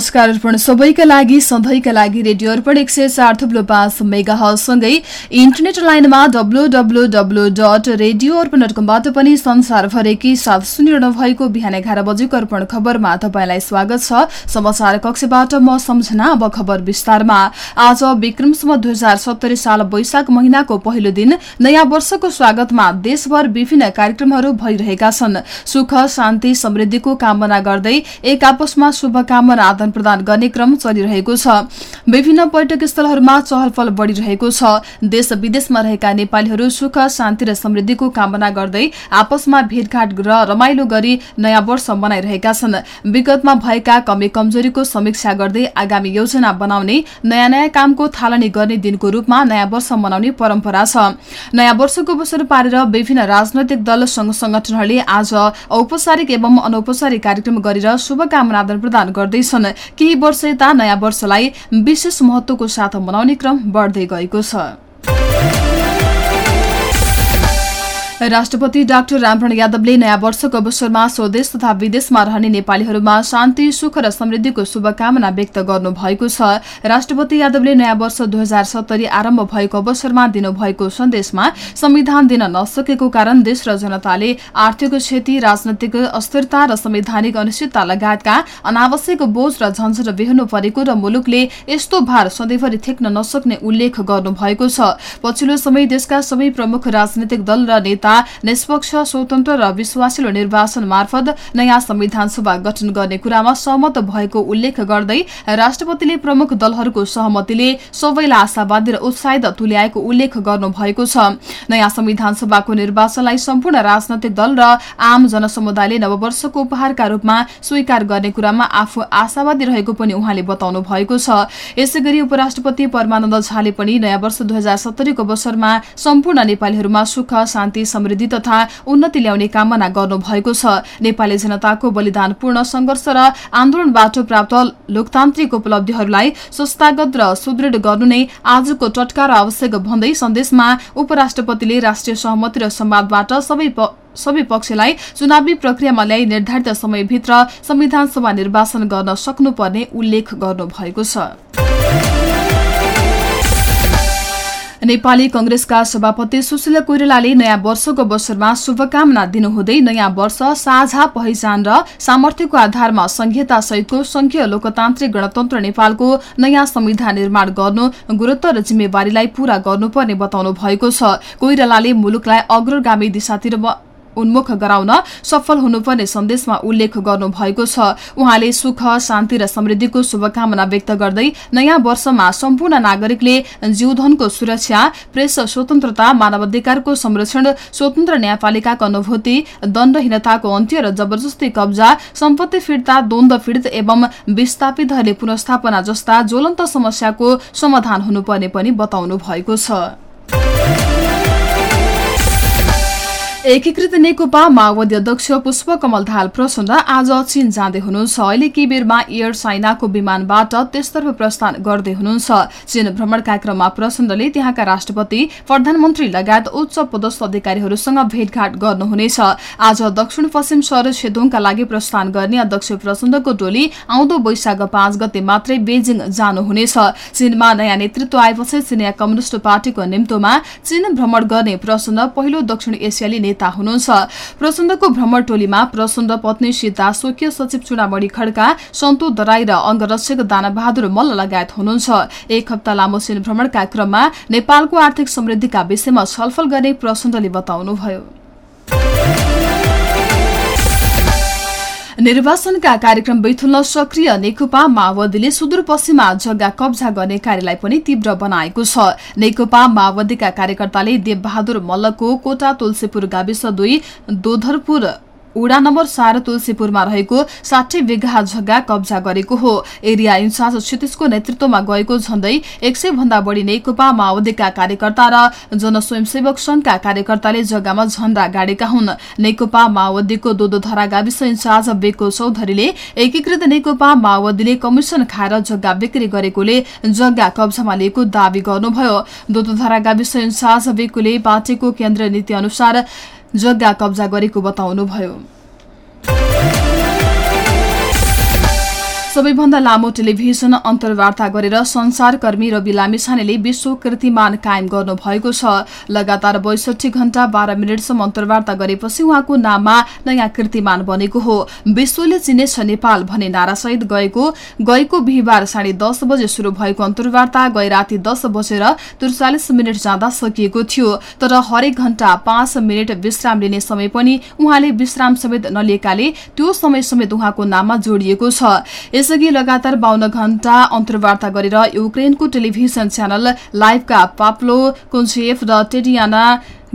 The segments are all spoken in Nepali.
नमस्कार अर्पण। सबैका लागि सधैँका लागि रेडियो अर्पण एक सय चार थुप्लो पाँच मेगा हलसँगै इन्टरनेट लाइनमा W W W dot radio Arpan dot कमबाट पनि संसारभरिकै साथ सुनिरहनु भएको बिहान एघार बजेको अर्पण खबरमा तपाईँलाई स्वागत छ। समाचार कक्षबाट म सम्झना अब खबर विस्तारमा। आज विक्रमसम्म दुई हजार सत्तरी साल वैशाख महिनाको पहिलो दिन नयाँ वर्षको स्वागतमा देशभर विभिन्न कार्यक्रमहरू भइरहेका छन्। सुख शान्ति समृद्धिको कामना गर्दै एक आपसमा शुभकामना आदान प्रदान गर्ने क्रम चलिरहेको छ। विभिन्न पर्यटक स्थलहरूमा चहलपहल बढ़िरहेको छ। देश विदेशमा रहेका नेपालीहरू सुख शान्ति र समृद्धिको कामना गर्दै आपसमा भेटघाट र रमाइलो गरी नयाँ वर्ष मनाइरहेका छन्। विगतमा भएका कमी कमजोरीको समीक्षा गर्दै आगामी योजना बनाउने नयाँ नयाँ कामको थालनी गर्ने दिनको रूपमा नयाँ वर्ष मनाउने परम्परा छ। नयाँ वर्षको अवसर पारेर विभिन्न राजनैतिक दल संघ संगठनहरूले आज औपचारिक एवं अनौपचारिक कार्यक्रम गरेर शुभकामना आदान प्रदान गर्दैछन्। केही वर्ष यता नयाँ वर्षलाई विशेष महत्वको साथ मनाउने क्रम बढ्दै गएको छ। राष्ट्रपति डाक्टर रामवरण यादवले नयाँ वर्षको अवसरमा स्वदेश तथा विदेशमा रहने नेपालीहरूमा शान्ति सुख र समृद्धिको शुभकामना व्यक्त गर्नु भएको छ। राष्ट्रपति यादवले नयाँ वर्ष दुई हजार सत्तरी आरम्भ भएको अवसरमा दिनुभएको सन्देशमा संविधान दिन नसकेको कारण देश र जनताले आर्थिक क्षति राजनैतिक अस्थिरता र संवैधानिक अनिश्चितता लगायतका अनावश्यक बोझ र झन्झट बेहोर्नु परेको र मुलुकले यस्तो भार सधैँभरि थेक्न नसक्ने उल्लेख गर्नु भएको छ। पछिल्लो समय देशका सबै प्रमुख राजनैतिक दल र नेता निष्पक्ष स्वतन्त्र र विश्वासिलो निर्वाचन मार्फत नयाँ संविधान सभा गठन गर्ने कुरामा सहमत भएको उल्लेख गर्दै राष्ट्रपतिले प्रमुख दलहरूको सहमतिले सबैलाई आशावादी र उत्साहित तुल्याएको उल्लेख गर्नु भएको छ। नयाँ संविधान सभाको निर्वाचनलाई सम्पूर्ण राजनैतिक दल र आम जनसमुदायले नववर्षको उपहारका रूपमा स्वीकार गर्ने कुरामा आफू आशावादी रहेको पनि उहाँले बताउनु भएको छ। यसै गरी उपराष्ट्रपति परमानन्द झाले पनि नयाँ वर्ष दुई हजार सत्तरीको अवसरमा सम्पूर्ण नेपालीहरूमा सुख शान्ति समृद्धि तथा उन्नति ल्याउने कामना गर्नुभएको छ। नेपाली जनताको बलिदानपूर्ण संघर्ष र आन्दोलनबाट प्राप्त लोकतान्त्रिक उपलब्धिहरूलाई संस्थागत र सुदृढ गर्नु नै आजको टटका र आवश्यक भन्दै सन्देशमा उपराष्ट्रपतिले राष्ट्रिय सहमति र संवादबाट सबै सबै पक्षलाई चुनावी प्रक्रियामा ल्याई निर्धारित समयभित्र संविधान सभा निर्वाचन गर्न सक्नुपर्ने उल्लेख गर्नुभएको छ। नेपाली कंग्रेसका सभापति सुशील कोइरालाले नयाँ वर्षको अवसरमा शुभकामना दिनुहुँदै नयाँ वर्ष साझा पहिचान र सामर्थ्यको आधारमा संहिता सहितको संघीय लोकतान्त्रिक गणतन्त्र नेपालको नयाँ संविधान निर्माण गर्नु गुरुत्व र जिम्मेवारीलाई पूरा गर्नुपर्ने बताउनु भएको छ। कोइरालाले मुलुकलाई अग्रगामी दिशातिर उन्मुख गराउन सफल हुनुपर्ने सन्देशमा उल्लेख गर्नु भएको छ। उहाँले सुख शान्ति र समृद्धिको शुभकामना व्यक्त गर्दै नयाँ वर्षमा सम्पूर्ण नागरिकले जीवधनको सुरक्षा प्रेस स्वतन्त्रता मानवाधिकारको संरक्षण स्वतन्त्र न्यायपालिकाको अनुभूति दण्डहीनताको अन्त्य र जबरजस्ती कब्जा सम्पत्ति फिर्ता द्वन्द पीड़ित एवं विस्थापितहरूले पुनस्थापना जस्ता ज्वलन्त समस्याको समाधान हुनुपर्ने पनि बताउनु भएको छ। एकीकृत नेकपा माओवादी अध्यक्ष पुष्पकमल दाहाल प्रचण्ड। आज चीन जाँदै हुनुहुन्छ। अहिले केही बेरमा एयर चाइनाको विमानबाट त्यसतर्फ प्रस्थान गर्दै हुनुहुन्छ। चीन भ्रमणका क्रममा प्रचण्डले त्यहाँका राष्ट्रपति प्रधानमन्त्री लगायत उच्च पदस्थ अधिकारीहरूसँग भेटघाट गर्नुहुनेछ। आज दक्षिण पश्चिम शहर छेदोङका लागि प्रस्थान गर्ने अध्यक्ष प्रचण्डको टोली आउँदो वैशाख पाँच गते मात्रै बेजिङ जानुहुनेछ। चीनमा नयाँ नेतृत्व आएपछि चिनिया कम्युनिष्ट पार्टीको निम्तोमा चीन भ्रमण गर्ने प्रचण्ड। पहिलो दक्षिण एसियाली नेता हुनुहुन्छ। प्रचण्डको भ्रमण टोलीमा प्रचण्ड पत्नी सीता स्वकीय सचिव चुनामणी खड्का सन्तु दराई र अङ्गरक्षक दानबहादुर मल्ल लगायत हुनुहुन्छ। एक हप्ता लामो चीन भ्रमणका क्रममा नेपालको आर्थिक समृद्धिका विषयमा छलफल गर्ने प्रचण्डले बताउनुभयो। निर्वाचनका कार्यक्रम बैथुल्न सक्रिय नेकपा माओवादीले सुदूरपश्चिममा जग्गा कब्जा गर्ने कार्यलाई पनि तीव्र बनाएको छ। नेकपा माओवादीका कार्यकर्ताले देवबहादुर मल्लको कोटा तुलसीपुर गाविस दुई दोधरपुर उडा नम्बर चार तुलसीपुरमा रहेको साठी बिघा जग्गा कब्जा गरेको हो। एरिया इन्चार्ज क्षितिजको नेतृत्वमा गएको झण्डै एक सय भन्दा बढ़ी नेकपा माओवादीका कार्यकर्ता र जनस्वयंसेवक संघका कार्यकर्ताले जग्गामा झण्डा गाडेका हुन्। नेकपा माओवादीको दोदोधरा गाविस इन्चार्ज बेको चौधरीले एकीकृत नेकपा माओवादीले कमिसन खाएर जग्गा बिक्री गरेकोले जग्गा कब्जामा लिएको दावी गर्नुभयो। दोदोधरा गाविस इन्चार्ज बेकोले पार्टीको केन्द्रीय नीति अनुसार जग्गा कब्जा गरेको बताउनुभयो। सबैभन्दा लामो टेलिभिजन अन्तर्वार्ता गरेर संसारकर्मी रवि लामिछानेले विश्व कीर्तिमान कायम गर्नु भएको छ। लगातार बैसठी घण्टा बाह्र मिनटसम्म अन्तर्वार्ता गरेपछि उहाँको नाममा नयाँ कीर्तिमान बनेको हो। विश्वले चिनेछ नेपाल भन्ने नारासहित गएको गएको बिहिबार साढे दस बजे शुरू भएको अन्तर्वार्ता गए राति दस बजेर त्रिचालिस मिनट जाँदा सकिएको थियो। तर हरेक घण्टा पाँच मिनट विश्राम लिने समय पनि उहाँले विश्राम समेत नलिएकाले त्यो समय समेत उहाँको नाममा जोडिएको छ। यसअघि लगातार बाहन्न घण्टा अन्तर्वार्ता गरेर युक्रेनको टेलिभिजन च्यानल लाइभका पाप्लो कुन्चेफ र टेडियाना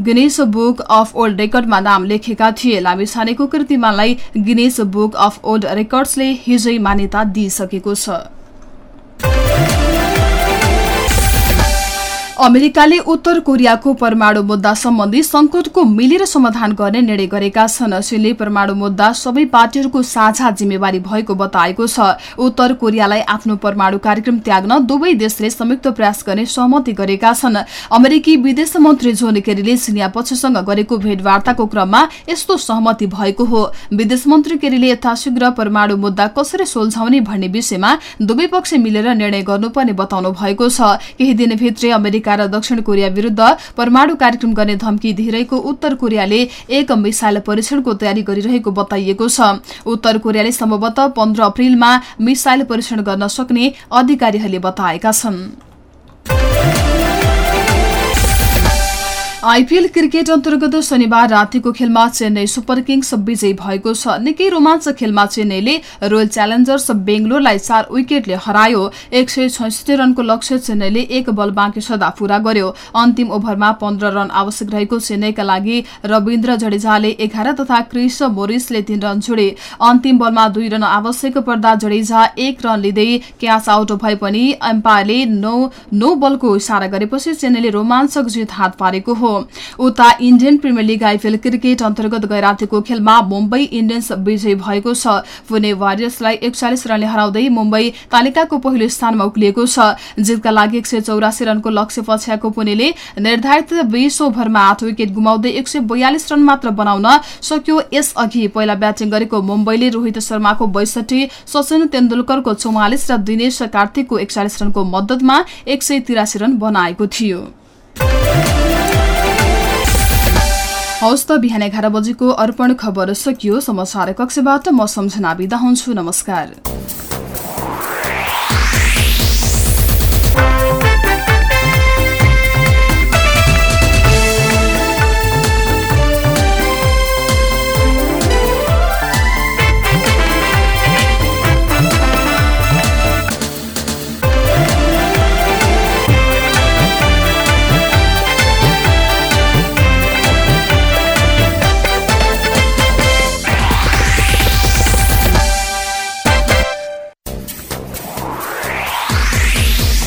गिनेस बुक अफ ओल्ड रेकर्डमा नाम लेखेका थिए। लामिछानेको कृतिमालाई गिनेस बुक अफ ओल्ड रेकर्ड्सले हिजै मान्यता दिइसकेको छ। अमेरिकाले उत्तर कोरियाको परमाणु मुद्दा सम्बन्धी संकटको मिलेर समाधान गर्ने निर्णय गरेका छन्। चीनले परमाणु मुद्दा सबै पार्टीहरूको साझा जिम्मेवारी भएको बताएको छ। उत्तर कोरियालाई आफ्नो परमाणु कार्यक्रम त्याग्न दुवै देशले संयुक्त प्रयास गर्ने सहमति गरेका छन्। अमेरिकी विदेश मन्त्री जोन केरीले चिनिया पक्षसँग गरेको भेटवार्ताको क्रममा यस्तो सहमति भएको हो। विदेश मन्त्री केरीले यथाशीघ्र परमाणु मुद्दा कसरी सुल्झाउने भन्ने विषयमा दुवै पक्ष मिलेर निर्णय गर्नुपर्ने बताउनु भएको छ। केही दिनभित्रै अमेरिका अमेरिका र दक्षिण कोरिया विरूद्ध परमाणु कार्यक्रम गर्ने धम्की दिइरहेको उत्तर कोरियाले एक मिसाइल परीक्षणको तयारी गरिरहेको बताइएको छ। उत्तर कोरियाले सम्भवतः पन्ध्र अप्रेलमा मिसाइल परीक्षण गर्न सक्ने अधिकारीहरूले बताएका छन्। आइपीएल क्रिकेट अन्तर्गत शनिबार रातिको खेलमा चेन्नई सुपर किङ्स विजयी भएको छ। निकै रोमाञ्चक खेलमा चेन्नईले रोयल च्यालेन्जर्स बेंगलोरलाई चार विकेटले हरायो। एक सय छैसठी रनको लक्ष्य चेन्नईले एक बल बाँकी सदा पूरा गर्यो। अन्तिम ओभरमा पन्ध्र रन आवश्यक रहेको चेन्नईका लागि रविन्द्र जडेजाले एघार तथा क्रिस मोरिसले तीन रन जोडे। अन्तिम बलमा दुई रन आवश्यक पर्दा जडेजा एक रन लिँदै क्याच आउट भए पनि एम्पायरले नो नो बलको इसारा गरेपछि चेन्नईले रोमाञ्चक जित हात पारेको हो। उता Indian Premier League IPL cricket अन्तर्गत गैरातीको खेलमा मुम्बई इन्डियन्स विजयी भएको छ। पुणे वारियर्सलाई एकचालिस रनले हराउँदै मुम्बई तालिकाको पहिलो स्थानमा उक्लिएको छ। जितका लागि एक रनको लक्ष्य पछ्याएको पुणेले निर्धारित बीस ओभरमा आठ विकेट गुमाउँदै एक रन मात्र बनाउन सक्यो। यसअघि पहिला ब्याटिङ गरेको मुम्बईले रोहित शर्माको बैसठी सचिन तेन्दुलकरको चौवालिस र दिनेश कार्तिकको एकचालिस रनको मद्दतमा एक रन बनाएको थियो। हौस् त बिहान एघार बजेको अर्पण खबर सकियो समाचार कक्षबाट। म सम्झना बिदा हुन्छु। नमस्कार।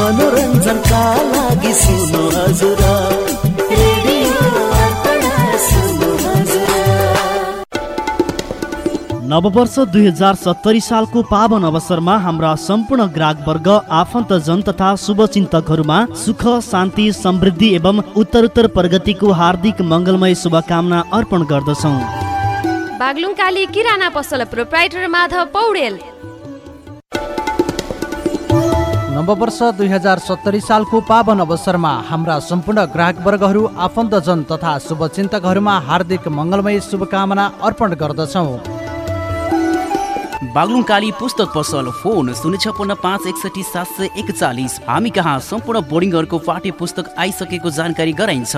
मनोरञ्जनका लागि सुन्नु हजुर नववर्ष दुई हजार सत्तरी सालको पावन अवसरमा हाम्रा सम्पूर्ण ग्राहकवर्ग आफन्तजन तथा शुभचिन्तकहरूमा सुख शान्ति समृद्धि एवं उत्तरोत्तर प्रगतिको हार्दिक मङ्गलमय शुभकामना अर्पण गर्दछौँ बागलुङ काली किराना पसल प्रोप्राइटर माधव पौडेल नववर्ष दुई हजार सत्तरी सालको पावन अवसरमा हाम्रा सम्पूर्ण ग्राहकवर्गहरू आफन्तजन तथा शुभचिन्तकहरूमा हार्दिक मङ्गलमय शुभकामना अर्पण गर्दछौँ। बागलुङ काली पुस्तक पसल फोन शून्य छपन्न पाँच एकसठी सात सय एकचालिस। हामी कहाँ सम्पूर्ण बोर्डिङहरूको पाठ्य पुस्तक आइसकेको जानकारी गराइन्छ।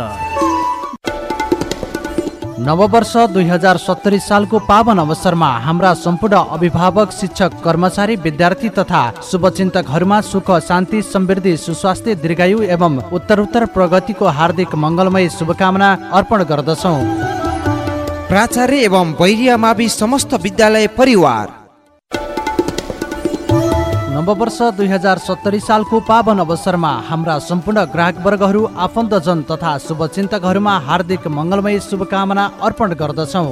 नववर्ष दुई हजार सत्तरी सालको पावन अवसरमा हाम्रा सम्पूर्ण अभिभावक शिक्षक कर्मचारी विद्यार्थी तथा शुभचिन्तकहरूमा सुख शान्ति समृद्धि सुस्वास्थ्य दीर्घायु एवं उत्तरोत्तर प्रगतिको हार्दिक मङ्गलमय शुभकामना अर्पण गर्दछौ। प्राचार्य एवं बैरिया मावि समस्त विद्यालय परिवार। नववर्ष दुई हजार सत्तरी सालको पावन अवसरमा हाम्रा सम्पूर्ण ग्राहकवर्गहरू आफन्तजन तथा शुभचिन्तकहरूमा हार्दिक मङ्गलमय शुभकामना अर्पण गर्दछौ।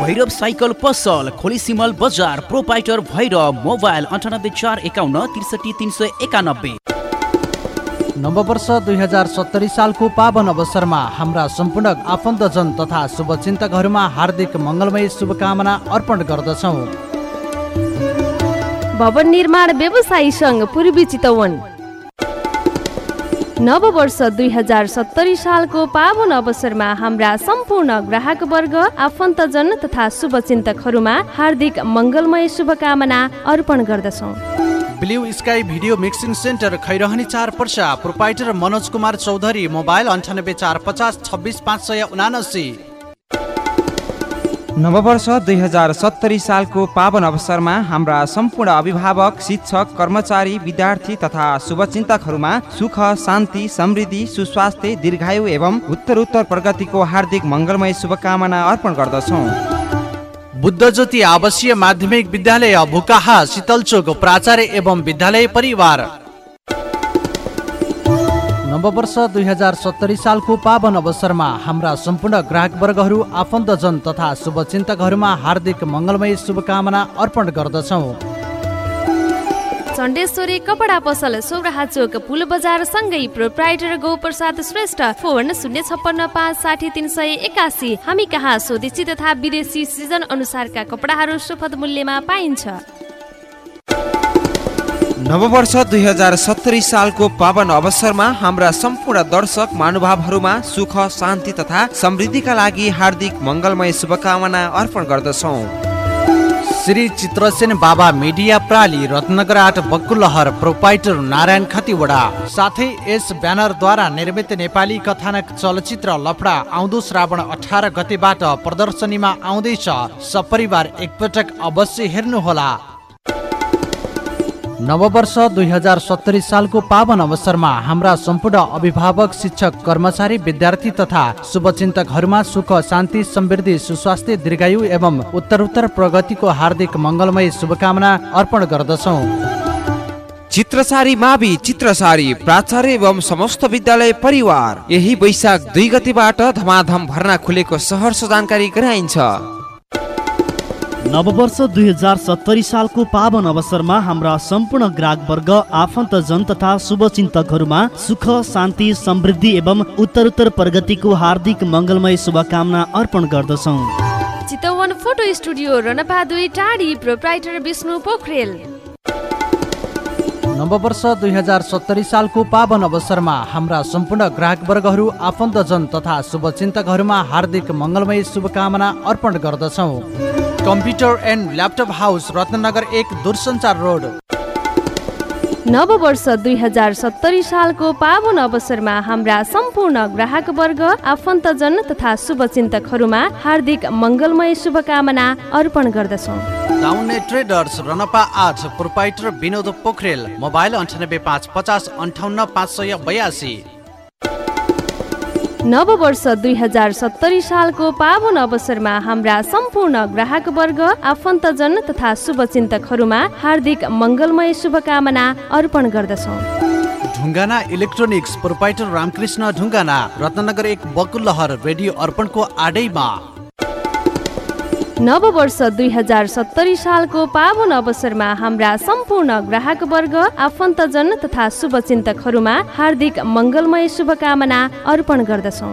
भैरव साइकल पसल खोली सिमल बजार प्रोपाइटर भैरव मोबाइल अन्ठानब्बे चार एकाउन्न त्रिसठी तिन सय एकानब्बे। नववर्ष दुई हजार सत्तरी सालको पावन अवसरमा हाम्रा सम्पूर्ण आफन्तजन तथा शुभचिन्तकहरूमा हार्दिक मङ्गलमय शुभकामना अर्पण गर्दछौँ। भवन निर्माण व्यवसायी सङ्घ पूर्वी चितवन नव वर्ष दुई हजार सत्तरी सालको पावन अवसरमा हाम्रा सम्पूर्ण ग्राहक वर्ग आफन्तजन तथा शुभचिन्तकहरूमा हार्दिक मङ्गलमय शुभकामना अर्पण गर्दछौँ। Blue sky video mixing centre Khairahani चार पर्सा प्रोपाइटर मनोज कुमार चौधरी मोबाइल अन्ठानब्बे चार पचास छब्बिस पाँच सय उनासी। नववर्ष दुई हजार सत्तरी सालको पावन अवसरमा हाम्रा सम्पूर्ण अभिभावक शिक्षक कर्मचारी विद्यार्थी तथा शुभचिन्तकहरूमा सुख शान्ति समृद्धि सुस्वास्थ्य दीर्घायु एवं उत्तरोत्तर प्रगतिको हार्दिक मङ्गलमय शुभकामना अर्पण गर्दछौँ। बुद्ध ज्योति आवासीय माध्यमिक विद्यालय भुकाहा शीतलचोक प्राचार्य एवं विद्यालय परिवार नववर्ष दुई हजार सत्तरी सालको पावन अवसरमा हाम्रा सम्पूर्ण ग्राहकवर्गहरू आफन्तजन तथा शुभचिन्तकहरूमा हार्दिक मङ्गलमय शुभकामना अर्पण गर्दछौ। चण्डेश्वरी कपडा पसल सौराहा चोक पुल बजार सँगै प्रोप्राइटर गौप्रसाद श्रेष्ठ फोन शून्य छप्पन्न पाँच साठी तिन सय एकासी। हामी कहाँ स्वदेशी तथा विदेशी सिजन अनुसारका कपडाहरू सुपथ मूल्यमा पाइन्छ? नववर्ष दुई हजार सत्तरी सालको पावन अवसरमा हाम्रा सम्पूर्ण दर्शक महानुभावहरूमा सुख शान्ति तथा समृद्धिका लागि हार्दिक मङ्गलमय शुभकामना अर्पण गर्दछौँ। श्री चित्रसेन बाबा मिडिया प्राली रत्नगर आठ बक्कुलहर प्रोपाइटर नारायण खतिवडा। साथै यस ब्यानरद्वारा निर्मित नेपाली कथानक चलचित्र लफडा आउँदो श्रावण अठार गतेबाट प्रदर्शनीमा आउँदैछ। सपरिवार एकपटक अवश्य हेर्नुहोला। नववर्ष दुई हजार सत्तरी सालको पावन अवसरमा हाम्रा सम्पूर्ण अभिभावक शिक्षक कर्मचारी विद्यार्थी तथा शुभचिन्तकहरूमा सुख शान्ति समृद्धि सुस्वास्थ्य दीर्घायु एवं उत्तरोत्तर प्रगतिको हार्दिक मङ्गलमय शुभकामना अर्पण गर्दछौँ। चित्रसारी मावि चित्रसारी प्राचार्य एवं समस्त विद्यालय परिवार। यही वैशाख दुई गतिबाट धमाधम भर्ना खुलेको सहर्ष जानकारी गराइन्छ। नववर्ष दुई हजार सत्तरी सालको पावन अवसरमा हाम्रा सम्पूर्ण ग्राहक वर्ग आफन्तजन तथा शुभचिन्तकहरूमा सुख शान्ति समृद्धि एवं उत्तरोत्तर प्रगतिको हार्दिक मङ्गलमय शुभकामना अर्पण गर्दछौँ। चितवन फोटो स्टुडियो रनपा दुई टाढी प्रोप्राइटर विष्णु पोखरेल। नववर्ष दुई हजार सत्तरी सालको पावन अवसरमा हाम्रा सम्पूर्ण ग्राहक वर्गहरू आफन्तजन तथा शुभचिन्तकहरूमा हार्दिक मङ्गलमय शुभकामना अर्पण गर्दछौँ। Computer and laptop house Ratnagar एक दूरसञ्चार रोड। नव वर्ष दुई हजार सत्तरी सालको पावन अवसरमा हाम्रा सम्पूर्ण ग्राहक वर्ग आफन्तजन तथा शुभचिन्तकहरूमा हार्दिक मङ्गलमय शुभकामना अर्पण गर्दछौँ। टाउने ट्रेडर्स रनपा आठ प्रोपाइटर विनोद पोखरेल मोबाइल अन्ठानब्बे पाँच पचास अन्ठाउन्न पाँच सय बयासी। नव वर्ष दुई हजार सत्तरी सालको पावन अवसरमा हाम्रा सम्पूर्ण ग्राहक वर्ग आफन्तजन तथा शुभचिन्तकहरूमा हार्दिक मङ्गलमय शुभकामना अर्पण गर्दछौँ। ढुङ्गाना इलेक्ट्रोनिक्स प्रोपाइटर रामकृष्ण ढुङ्गाना रत्नगर एक बकुलहर रेडियो अर्पणको आडैमा। नव वर्ष दुई हजार सत्तरी सालको पावन अवसरमा हाम्रा सम्पूर्ण ग्राहक वर्ग आफन्तजन तथा शुभचिन्तकहरूमा हार्दिक मङ्गलमय शुभकामना अर्पण गर्दछौँ।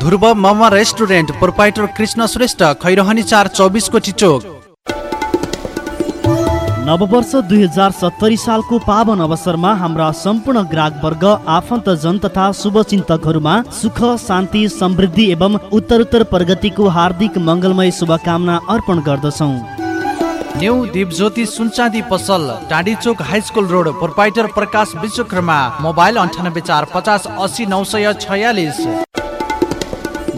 ध्रुव मम रेस्टुरेन्ट प्रोपाइटर कृष्ण श्रेष्ठ खैरहनी चार चौबिस कोटी चोक नववर्ष दुई हजार सत्तरी सालको पावन अवसरमा हाम्रा सम्पूर्ण ग्राहक वर्ग आफन्तजन तथा शुभचिन्तकहरूमा सुख शान्ति समृद्धि एवं उत्तरोत्तर प्रगतिको हार्दिक मङ्गलमय शुभकामना अर्पण गर्दछौँ। न्यू दिपज्योति सुनचाँदी पसल Tadhi Chowk high school road proprietor Prakash Vishwakarma mobile अन्ठानब्बे चार पचास असी नौ सय छयालिस।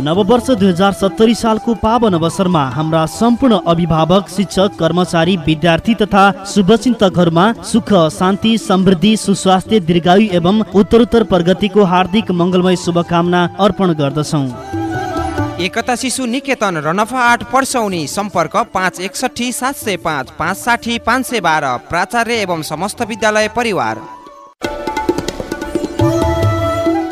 नववर्ष दुई हजार सत्तरी सालको पावन अवसरमा हाम्रा सम्पूर्ण अभिभावक शिक्षक कर्मचारी विद्यार्थी तथा शुभचिन्तकहरूमा सुख शान्ति समृद्धि सुस्वास्थ्य दीर्घायु एवं उत्तरोत्तर प्रगतिको हार्दिक मङ्गलमय शुभकामना अर्पण गर्दछौँ। एकता शिशु निकेतन रनफा आठ पर्सौनी सम्पर्क पाँच एकसठी सात सय पाँच पाँच साठी पाँच सय बाह्र प्राचार्य एवं समस्त विद्यालय परिवार।